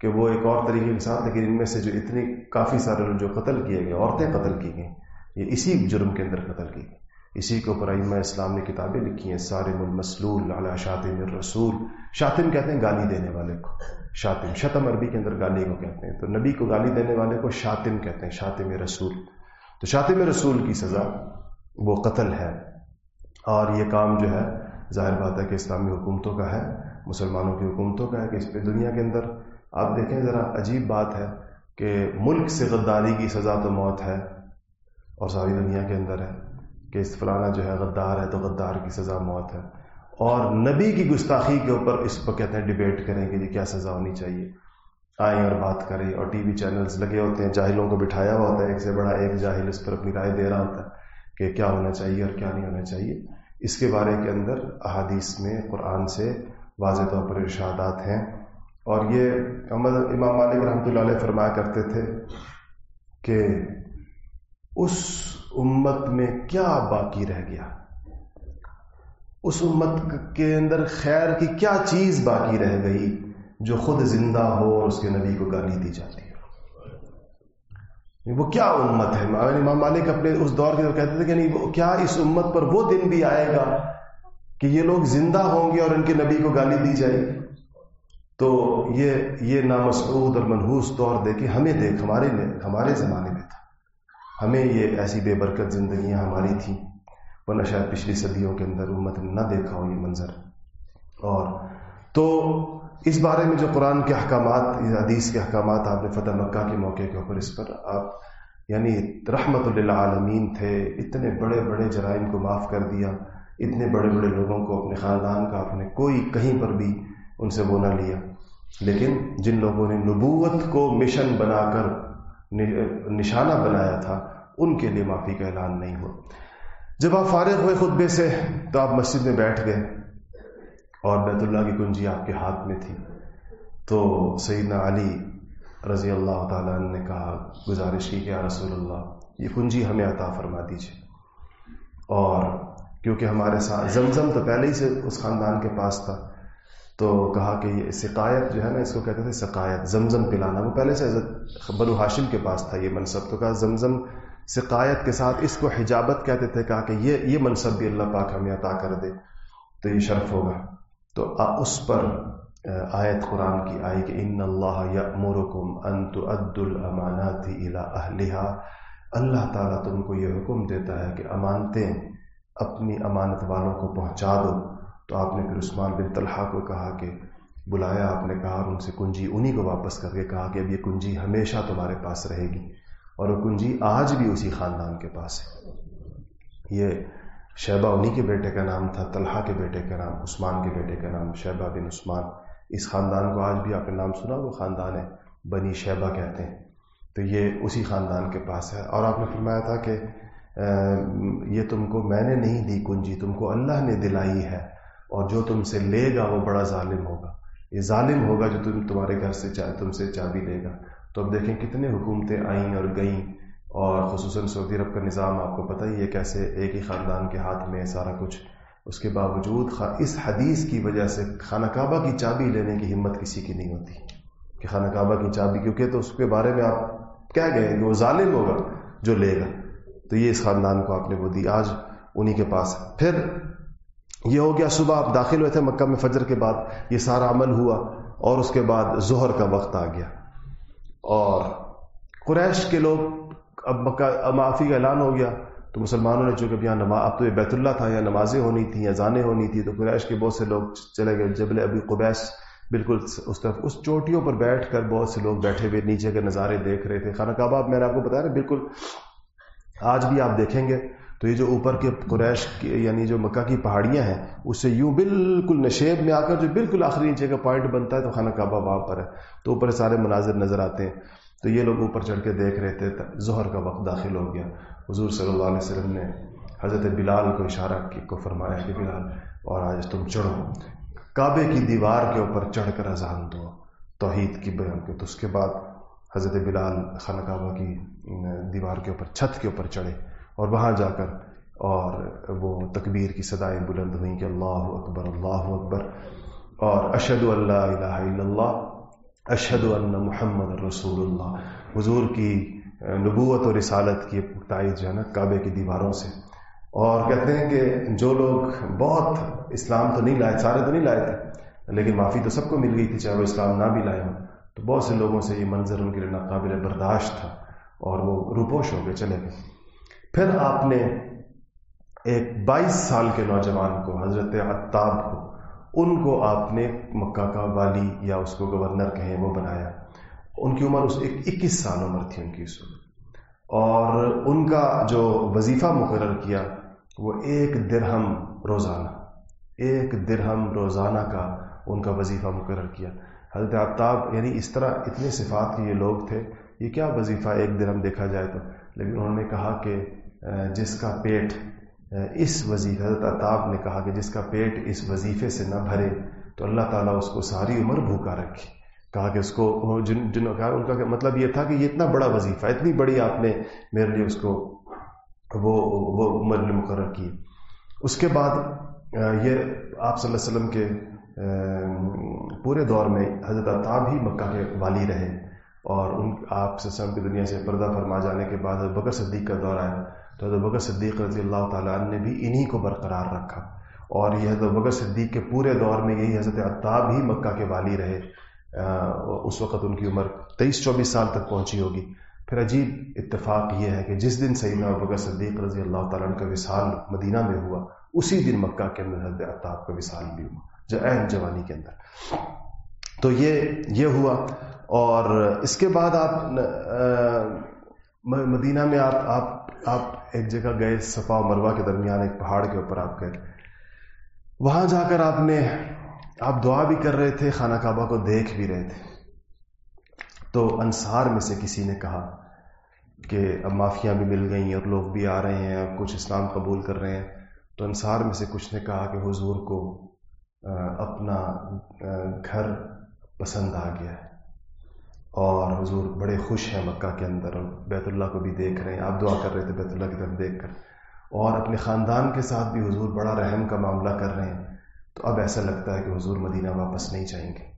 کہ وہ ایک اور طریقے کے ساتھ، لیکن ان میں سے جو اتنے کافی سارے لوگ جو قتل کیے گئے، عورتیں قتل کی گئیں، یہ اسی جرم کے اندر قتل کی گئی اسی کے اوپر ائمہ اسلام نے کتابیں لکھی ہیں، سارم المسلول علی شاطم الرسول۔ شاطم کہتے ہیں گالی دینے والے کو۔ شاطم شتم عربی کے اندر گالی کو کہتے ہیں۔ تو نبی کو گالی دینے والے کو شاطم کہتے ہیں شاطم رسول۔ تو شاطم رسول کی سزا وہ قتل ہے۔ اور یہ کام جو ہے، ظاہر بات ہے کہ اسلامی حکومتوں کا ہے، مسلمانوں کی حکومتوں کا ہے کہ اس پہ دنیا کے اندر۔ آپ دیکھیں ذرا عجیب بات ہے کہ ملک سے غداری کی سزا تو موت ہے اور ساری دنیا کے اندر ہے۔ کہ اس فلانا جو ہے غدار ہے تو غدار کی سزا موت ہے۔ اور نبی کی گستاخی کے اوپر اس پر کہتے ہیں ڈبیٹ کریں کہ جی کیا سزا ہونی چاہیے۔ آئیں اور بات کریں اور ٹی وی چینلز لگے ہوتے ہیں، جاہلوں کو بٹھایا ہوا ہوتا ہے۔ ایک سے بڑا ایک جاہل اس پر اپنی رائے دے رہا ہوتا ہے کہ کیا ہونا چاہیے اور کیا نہیں ہونا چاہیے۔ اس کے بارے کے اندر احادیث میں قرآن سے واضح طور پر ارشادات ہیں۔ اور یہ امام مالک رحمۃ اللہ علیہ فرمایا کرتے تھے کہ اس امت میں کیا باقی رہ گیا؟ اس امت کے اندر خیر کی کیا چیز باقی رہ گئی جو خود زندہ ہو اور اس کے نبی کو گالی دی جاتی ہے؟ یعنی وہ کیا امت ہے؟ یعنی امام مالک اپنے اس دور کے کہتے تھے کہ نہیں کیا اس امت پر وہ دن بھی آئے گا کہ یہ لوگ زندہ ہوں گے اور ان کے نبی کو گالی دی جائے؟ گی تو یہ یہ نامسعود اور منحوس دور دے کے ہمیں دیکھ، ہمارے ہمارے زمانے میں ہمیں یہ ایسی بے برکت زندگیاں ہماری تھیں۔ ورنہ شاید پچھلی صدیوں کے اندر امت نے نہ دیکھا ہو یہ منظر۔ اور تو اس بارے میں جو قرآن کے احکامات حدیث کے احکامات آپ نے فتح مکہ کے موقع کے اوپر اس پر آپ یعنی رحمت اللہ عالمین تھے، اتنے بڑے بڑے جرائم کو معاف کر دیا، اتنے بڑے بڑے لوگوں کو اپنے خاندان کا آپ نے کوئی کہیں پر بھی ان سے وہ نہ لیا۔ لیکن جن لوگوں نے نبوت کو مشن بنا کر نشانہ بنایا تھا ان کے لیے معافی کا اعلان نہیں ہوا۔ جب آپ فارغ ہوئے خطبے سے تو آپ مسجد میں بیٹھ گئے اور بیت اللہ کی کنجی آپ کے ہاتھ میں تھی۔ تو سیدنا علی رضی اللہ تعالیٰ نے کہا، گزارش کی کہ رسول اللہ، یہ کنجی ہمیں عطا فرما دیجیے اور کیونکہ ہمارے ساتھ زمزم تو پہلے ہی سے اس خاندان کے پاس تھا، تو کہا کہ یہ سقایت جو ہے نا، اس کو کہتے تھے سقایت، زمزم پلانا۔ وہ پہلے سے بنو ہاشم کے پاس تھا یہ منصب، تو کہا زمزم سقایت کے ساتھ اس کو حجابت کہتے تھے، کہا کہ یہ یہ منصب بھی اللہ پاک ہمیں عطا کر دے۔ تو یہ شرف ہوگا۔ تو اس پر آیت قرآن کی آئی کہ ان اللہ یأمرکم ان تؤد الامانات الى اہلها اللہ تعالیٰ تم کو یہ حکم دیتا ہے کہ امانتیں اپنی امانت والوں کو پہنچا دو۔ تو آپ نے پھر عثمان بن طلحہ کو کہا کہ، بلایا آپ نے کہا اور ان سے کنجی انہی کو واپس کر کے کہا کہ اب یہ کنجی ہمیشہ تمہارے پاس رہے گی۔ اور وہ کنجی آج بھی اسی خاندان کے پاس ہے۔ یہ شیبہ انہی کے بیٹے کا نام تھا، طلحہ کے بیٹے کا نام، عثمان کے بیٹے کا نام شیبہ بن عثمان۔ اس خاندان کو آج بھی آپ نے نام سنا، وہ خاندان ہے، بنی شیبہ کہتے ہیں۔ تو یہ اسی خاندان کے پاس ہے۔ اور آپ نے فرمایا تھا کہ یہ تم کو میں نے نہیں دی کنجی، تم کو اللہ نے دلائی ہے اور جو تم سے لے گا وہ بڑا ظالم ہوگا۔ یہ ظالم ہوگا جو تم تمہارے گھر سے تم سے چابی لے گا۔ تو اب دیکھیں کتنے حکومتیں آئیں اور گئیں اور خصوصاً سعودی عرب کا نظام آپ کو پتہ ہی ہے کیسے ایک ہی خاندان کے ہاتھ میں سارا کچھ اس کے باوجود اس حدیث کی وجہ سے خانہ کعبہ کی چابی لینے کی ہمت کسی کی نہیں ہوتی کہ خانہ کعبہ کی چابی، کیونکہ تو اس کے بارے میں آپ کہہ گئے کہ وہ ظالم ہوگا، جو لے گا۔ تو یہ اس خاندان کو آپ نے وہ دی، آج انہی کے پاس پھر یہ ہو گیا، صبح آپ داخل ہوئے تھے مکہ میں فجر کے بعد، یہ سارا عمل ہوا اور اس کے بعد ظہر کا وقت آ گیا۔ اور قریش کے لوگ اب معافی کا اعلان ہو گیا۔ تو مسلمانوں نے چونکہ یہاں نماز اب تو یہ بیت اللہ تھا یا نمازیں ہونی تھیں یا جانیں ہونی تھی تو قریش کے بہت سے لوگ چلے گئے۔ جبل ابھی قبیس بالکل اس طرف، اس چوٹیوں پر بیٹھ کر بہت سے لوگ بیٹھے ہوئے نیچے کے نظارے دیکھ رہے تھے۔ خانہ کعبہ میں نے آپ کو بتایا نا، بالکل آج بھی آپ دیکھیں گے۔ تو یہ جو اوپر کے قریش یعنی جو مکہ کی پہاڑیاں ہیں، اس سے یوں بالکل نشیب میں آ کر جو بالکل آخری نیچے کا پوائنٹ بنتا ہے تو خانہ کعبہ وہاں پر ہے۔ تو اوپر سارے مناظر نظر آتے ہیں۔ تو یہ لوگ اوپر چڑھ کے دیکھ رہے تھے۔ ظہر کا وقت داخل ہو گیا۔ حضور صلی اللہ علیہ وسلم نے حضرت بلال کو اشارہ کو فرمایا کہ بلال، اور آج تم چڑھو۔ کعبے کی دیوار کے اوپر چڑھ کر اذان دو توحید کی بیان کے تو اس کے بعد حضرت بلال خانہ کعبہ کی دیوار کے اوپر، چھت کے اوپر چڑھے۔ اور وہاں جا کر اور وہ تکبیر کی صدائیں بلند ہوئیں کہ اللہ اکبر اللہ اکبر۔ اور اشد اللہ الہ الا اللہ اشد اللہ محمد رسول اللہ۔ حضور کی نبوت اور رسالت کی تائید جو ہے نا کعبے کی دیواروں سے۔ اور کہتے ہیں کہ جو لوگ بہت اسلام تو نہیں لائے، سارے تو نہیں لائے تھے، لیکن معافی تو سب کو مل گئی تھی، چاہے وہ اسلام نہ بھی لائے ہوں۔ تو بہت سے لوگوں سے یہ منظر ان کے لیے ناقابل برداشت تھا اور وہ روپوش ہو کے چلے گئے۔ پھر آپ نے ایک بائیس سال کے نوجوان کو، حضرت عطاب کو، ان کو آپ نے مکہ کا والی یا اس کو گورنر کہیں وہ بنایا۔ ان کی عمر اس ایک اکیس سال عمر تھی ان کی اس وقت۔ اور ان کا جو وظیفہ مقرر کیا، وہ ایک درہم روزانہ، ایک درہم روزانہ کا ان کا وظیفہ مقرر کیا۔ حضرت آفتاب یعنی اس طرح اتنے صفات کے یہ لوگ تھے، یہ کیا وظیفہ ایک درہم دیکھا جائے تو؟ لیکن انہوں نے کہا کہ جس کا پیٹ، اس وظیفے حضرت آفتاب نے کہا کہ جس کا پیٹ اس وظیفے سے نہ بھرے، تو اللہ تعالیٰ اس کو ساری عمر بھوکا رکھے۔ کہا کہ اس کو، جن جن کہا ان کا مطلب یہ تھا کہ یہ اتنا بڑا وظیفہ، اتنی بڑی آپ نے میرے لیے اس کو وہ وہ عمر نے مقرر کی۔ اس کے بعد یہ آپ صلی اللہ علیہ وسلم کے پورے دور میں حضرت اطاب ہی مکہ کے والی رہے۔ اور ان، آپ سے سم کی دنیا سے پردہ فرما جانے کے بعد بکر صدیق کا دور آیا۔ تو حضرت بکر صدیق رضی اللہ تعالیٰ عنہ نے بھی انہی کو برقرار رکھا اور یہ حضرت بکر صدیق کے پورے دور میں یہی حضرت اطاب ہی مکہ کے والی رہے۔ اس وقت ان کی عمر تیئیس چوبیس سال تک پہنچی ہوگی۔ پھر عجیب اتفاق یہ ہے کہ جس دن سیدنا بکر صدیق رضی اللہ تعالیٰ عنہ کا وصال مدینہ میں ہوا، اسی دن مکہ کے اندر حضرت اطاب کا وصال بھی ہوا، جو اہم جوانی کے اندر۔ تو یہ یہ ہوا۔ اور اس کے بعد آپ مدینہ میں آپ آپ آپ ایک جگہ گئے، صفا و مروا کے درمیان ایک پہاڑ کے اوپر آپ گئے۔ وہاں جا کر آپ نے، آپ دعا بھی کر رہے تھے، خانہ کعبہ کو دیکھ بھی رہے تھے۔ تو انصار میں سے کسی نے کہا کہ اب معافیاں بھی مل گئیں اور لوگ بھی آ رہے ہیں، اب کچھ اسلام قبول کر رہے ہیں۔ تو انصار میں سے کچھ نے کہا کہ حضور کو اپنا گھر پسند آ گیا۔ ہے اور حضور بڑے خوش ہیں مکہ کے اندر، اور بیت اللہ کو بھی دیکھ رہے ہیں۔ آپ دعا کر رہے تھے بیت اللہ کی طرف دیکھ کر۔ اور اپنے خاندان کے ساتھ بھی حضور بڑا رحم کا معاملہ کر رہے ہیں۔ تو اب ایسا لگتا ہے کہ حضور مدینہ واپس نہیں جائیں گے۔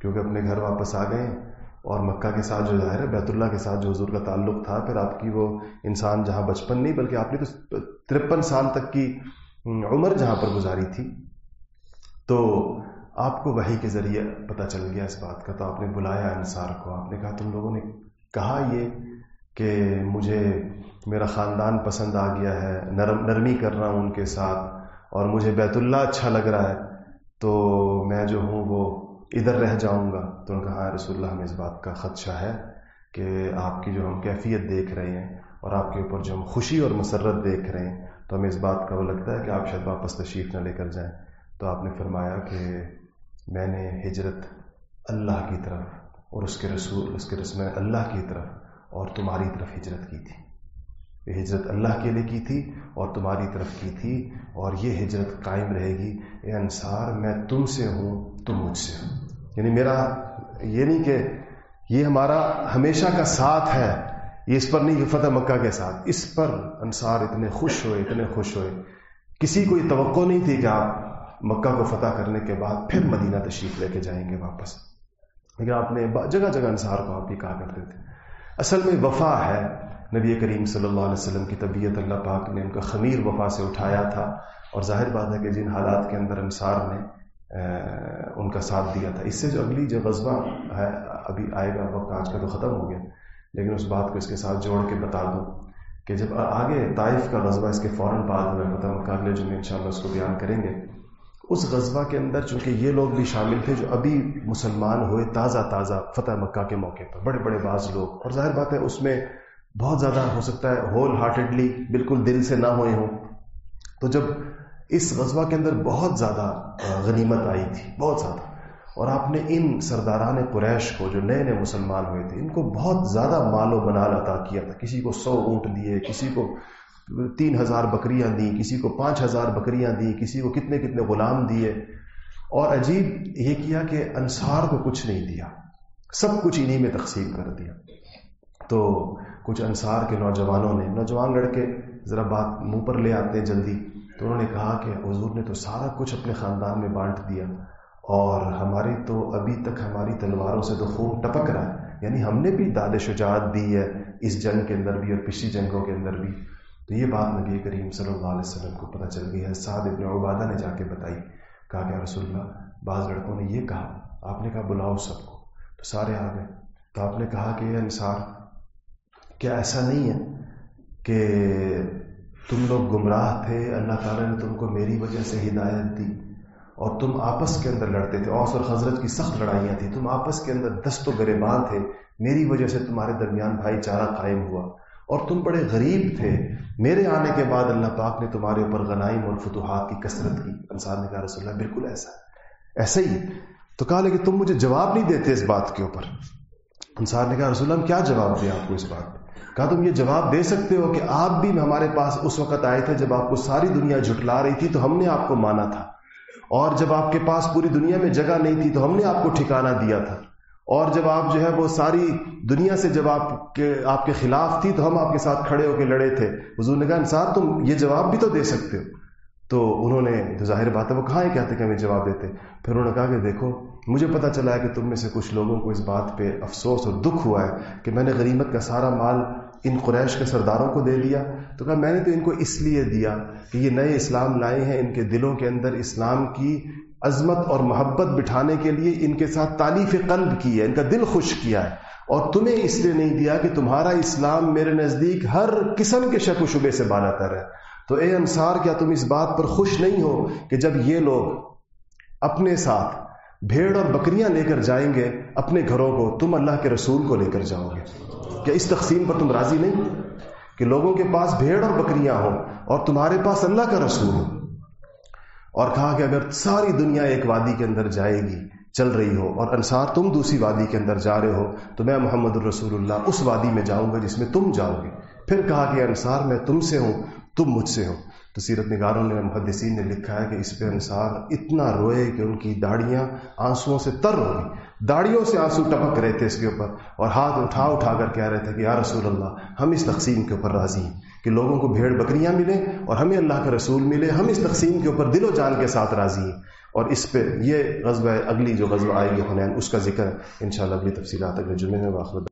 کیونکہ اپنے گھر واپس آ گئے اور مکہ کے ساتھ جو ظاہر ہے، بیت اللہ کے ساتھ جو حضور کا تعلق تھا، پھر آپ کی وہ انسان جہاں بچپن نہیں، بلکہ آپ نے تو ترپن سال تک کی عمر جہاں پر گزاری تھی۔ تو آپ کو وہی کے ذریعے پتہ چل گیا اس بات کا، تو آپ نے بلایا انصار کو۔ آپ نے کہا، تم لوگوں نے کہا یہ کہ مجھے میرا خاندان پسند آ گیا ہے، نرم نرمی کر رہا ہوں ان کے ساتھ اور مجھے بیت اللہ اچھا لگ رہا ہے۔ تو میں جو ہوں وہ ادھر رہ جاؤں گا۔ تو ان کا ہاں رسول اللہ، ہمیں اس بات کا خدشہ ہے کہ آپ کی جو ہم کیفیت دیکھ رہے ہیں اور آپ کے اوپر جو ہم خوشی اور مسرت دیکھ رہے ہیں، تو ہمیں اس بات کا وہ لگتا ہے کہ آپ شاید واپس تشریف نہ لے کر جائیں۔ تو آپ نے فرمایا کہ میں نے ہجرت اللہ کی طرف اور اس کے رسول، اس کے رسم اللہ کی طرف اور تمہاری طرف ہجرت کی تھی۔ یہ ہجرت اللہ کے لیے کی تھی اور تمہاری طرف کی تھی اور یہ ہجرت قائم رہے گی۔ اے انصار، میں تم سے ہوں، تم مجھ سے ہوں یعنی میرا، یہ نہیں کہ یہ ہمارا ہمیشہ کا ساتھ ہے، یہ اس پر نہیں کہ فتح مکہ کے ساتھ۔ اس پر انصار اتنے خوش ہوئے، اتنے خوش ہوئے۔ کسی کو یہ توقع نہیں تھی کہ آپ مکہ کو فتح کرنے کے بعد پھر مدینہ تشریف لے کے جائیں گے واپس۔ لیکن آپ نے جگہ جگہ انصار کو آپ بھی کہا کرتے تھے۔ اصل میں وفا ہے۔ نبی کریم صلی اللہ علیہ وسلم کی طبیعت اللہ پاک نے ان کا خمیر وفا سے اٹھایا تھا۔ اور ظاہر بات ہے کہ جن حالات کے اندر انصار نے ان کا ساتھ دیا تھا۔ اس سے جو اگلی جو غذبہ ہے، ابھی آئے گا، وقت آج کا تو ختم ہو گیا۔ لیکن اس بات کو اس کے ساتھ جوڑ کے بتا دوں کہ جب آگے طائف کا غزوہ اس کے فوراً بعد میں فتح مقابلے جو ان شاء اللہ اس کو بیان کریں گے۔ اس غزوہ کے اندر، چونکہ یہ لوگ بھی شامل تھے جو ابھی مسلمان ہوئے تازہ تازہ فتح مکہ کے موقع پر، بڑے بڑے بعض لوگ۔ اور ظاہر بات ہے، اس میں بہت زیادہ ہو سکتا ہے ہول ہارٹیڈلی بالکل دل سے نہ ہوئے ہوں۔ تو جب اس غزوہ کے اندر بہت زیادہ غنیمت آئی تھی، بہت زیادہ، اور آپ نے ان سرداران قریش کو جو نئے نئے مسلمان ہوئے تھے، ان کو بہت زیادہ مال و منال عطا کیا تھا۔ کسی کو سو اونٹ دیے، کسی کو تین ہزار بکریاں دیں، کسی کو پانچ ہزار بکریاں دیں، کسی کو کتنے کتنے غلام دیے۔ اور عجیب یہ کیا کہ انصار کو کچھ نہیں دیا، سب کچھ انہی میں تقسیم کر دیا۔ تو کچھ انصار کے نوجوانوں نے، نوجوان لڑکے، ذرا بات منہ پر لے آتے ہیں جلدی۔ تو انہوں نے کہا کہ حضور نے تو سارا کچھ اپنے خاندان میں بانٹ دیا۔ اور ہماری تو ابھی تک ہماری تلواروں سے تو خون ٹپک رہا ہے۔ یعنی ہم نے بھی داد شجاعت دی ہے اس جنگ کے اندر بھی اور پچھلی جنگوں کے اندر بھی۔ تو یہ بات نبی کریم صلی اللہ علیہ وسلم کو پتہ چل گئی ہے۔ سعد ابن عبادہ نے جا کے بتائی، کہا کہ رسول اللہ، بعض لڑکوں نے یہ کہا، آپ نے کہا بلاؤ سب کو۔ تو سارے آ گئے۔ تو آپ نے کہا کہ یہ انصار، کیا ایسا نہیں ہے کہ تم لوگ گمراہ تھے، اللہ تعالیٰ نے تم کو میری وجہ سے ہدایت دی اور تم آپس کے اندر لڑتے تھے۔ اوس اور حضرت کی سخت لڑائیاں تھیں۔ تم آپس کے اندر دست و گریبان تھے۔ میری وجہ سے تمہارے درمیان بھائی چارہ قائم ہوا۔ اور تم بڑے غریب تھے۔ میرے آنے کے بعد اللہ پاک نے تمہارے اوپر غنائم اور فتوحات کی کثرت کی۔ انصار نے کہا، رسول اللہ، بالکل ایسا ایسا ہی۔ تو کہا، لیکن تم مجھے جواب نہیں دیتے اس بات کے اوپر۔ انصار نے کہا، رسول اللہ کیا جواب دیا آپ کو اس بات کہا، تم یہ جواب دے سکتے ہو کہ آپ بھی ہمارے پاس اس وقت آئے تھے جب آپ کو ساری دنیا جھٹلا رہی تھی، تو ہم نے آپ کو مانا تھا۔ اور جب آپ کے پاس پوری دنیا میں جگہ نہیں تھی، تو ہم نے آپ کو ٹھکانہ دیا تھا۔ اور جب آپ جو ہے وہ ساری دنیا سے جب آپ کے آپ کے خلاف تھی تو ہم آپ کے ساتھ کھڑے ہو کے لڑے تھے۔ حضور نے کہا انسان تم یہ جواب بھی تو دے سکتے ہو۔ تو انہوں نے جو ظاہر بات ہے وہ کہاں ہی کہتے کہ ہمیں جواب دیتے۔ پھر انہوں نے کہا کہ دیکھو، مجھے پتا چلا ہے کہ تم میں سے کچھ لوگوں کو اس بات پہ افسوس اور دکھ ہوا ہے کہ میں نے غریمت کا سارا مال ان قریش کے سرداروں کو دے دیا تو کہا، میں نے تو ان کو اس لیے دیا کہ یہ نئے اسلام لائے ہیں، ان کے دلوں کے اندر اسلام کی عظمت اور محبت بٹھانے کے لیے ان کے ساتھ تعلیف قلب کی ہے، ان کا دل خوش کیا ہے۔ اور تمہیں اس لیے نہیں دیا کہ تمہارا اسلام میرے نزدیک ہر قسم کے شک و شبے سے بالا تر ہے۔ تو اے انصار، کیا تم اس بات پر خوش نہیں ہو کہ جب یہ لوگ اپنے ساتھ بھیڑ اور بکریاں لے کر جائیں گے اپنے گھروں کو، تم اللہ کے رسول کو لے کر جاؤ گے؟ کیا اس تقسیم پر تم راضی نہیں؟ کہ لوگوں کے پاس بھیڑ اور بکریاں ہوں اور تمہارے پاس اللہ کا رسول ہو اور کہا کہ اگر ساری دنیا ایک وادی کے اندر جائے گی، چل رہی ہو، اور انصار تم دوسری وادی کے اندر جا رہے ہو، تو میں محمد الرسول اللہ اس وادی میں جاؤں گا جس میں تم جاؤ گے۔ پھر کہا کہ انصار، میں تم سے ہوں، تم مجھ سے ہو۔ تو سیرت نگاروں نے، محدثین نے لکھا ہے کہ اس پہ انصار اتنا روئے کہ ان کی داڑیاں آنسوؤں سے تر ہو گئی داڑیوں سے آنسو ٹپک رہے تھے اس کے اوپر، اور ہاتھ اٹھا اٹھا کر کہہ رہے تھے کہ یا رسول اللہ، ہم اس تقسیم کے اوپر راضی ہیں۔ کہ لوگوں کو بھیڑ بکریاں ملیں اور ہمیں اللہ کا رسول ملے، ہم اس تقسیم کے اوپر دل و جان کے ساتھ راضی ہیں۔ اور اس پہ یہ غزوہ اگلی جو غزوہ آئے گی حنین، اس کا ذکر ان شاء اللہ اگلی تفصیلات اگلے جمعے میں واخر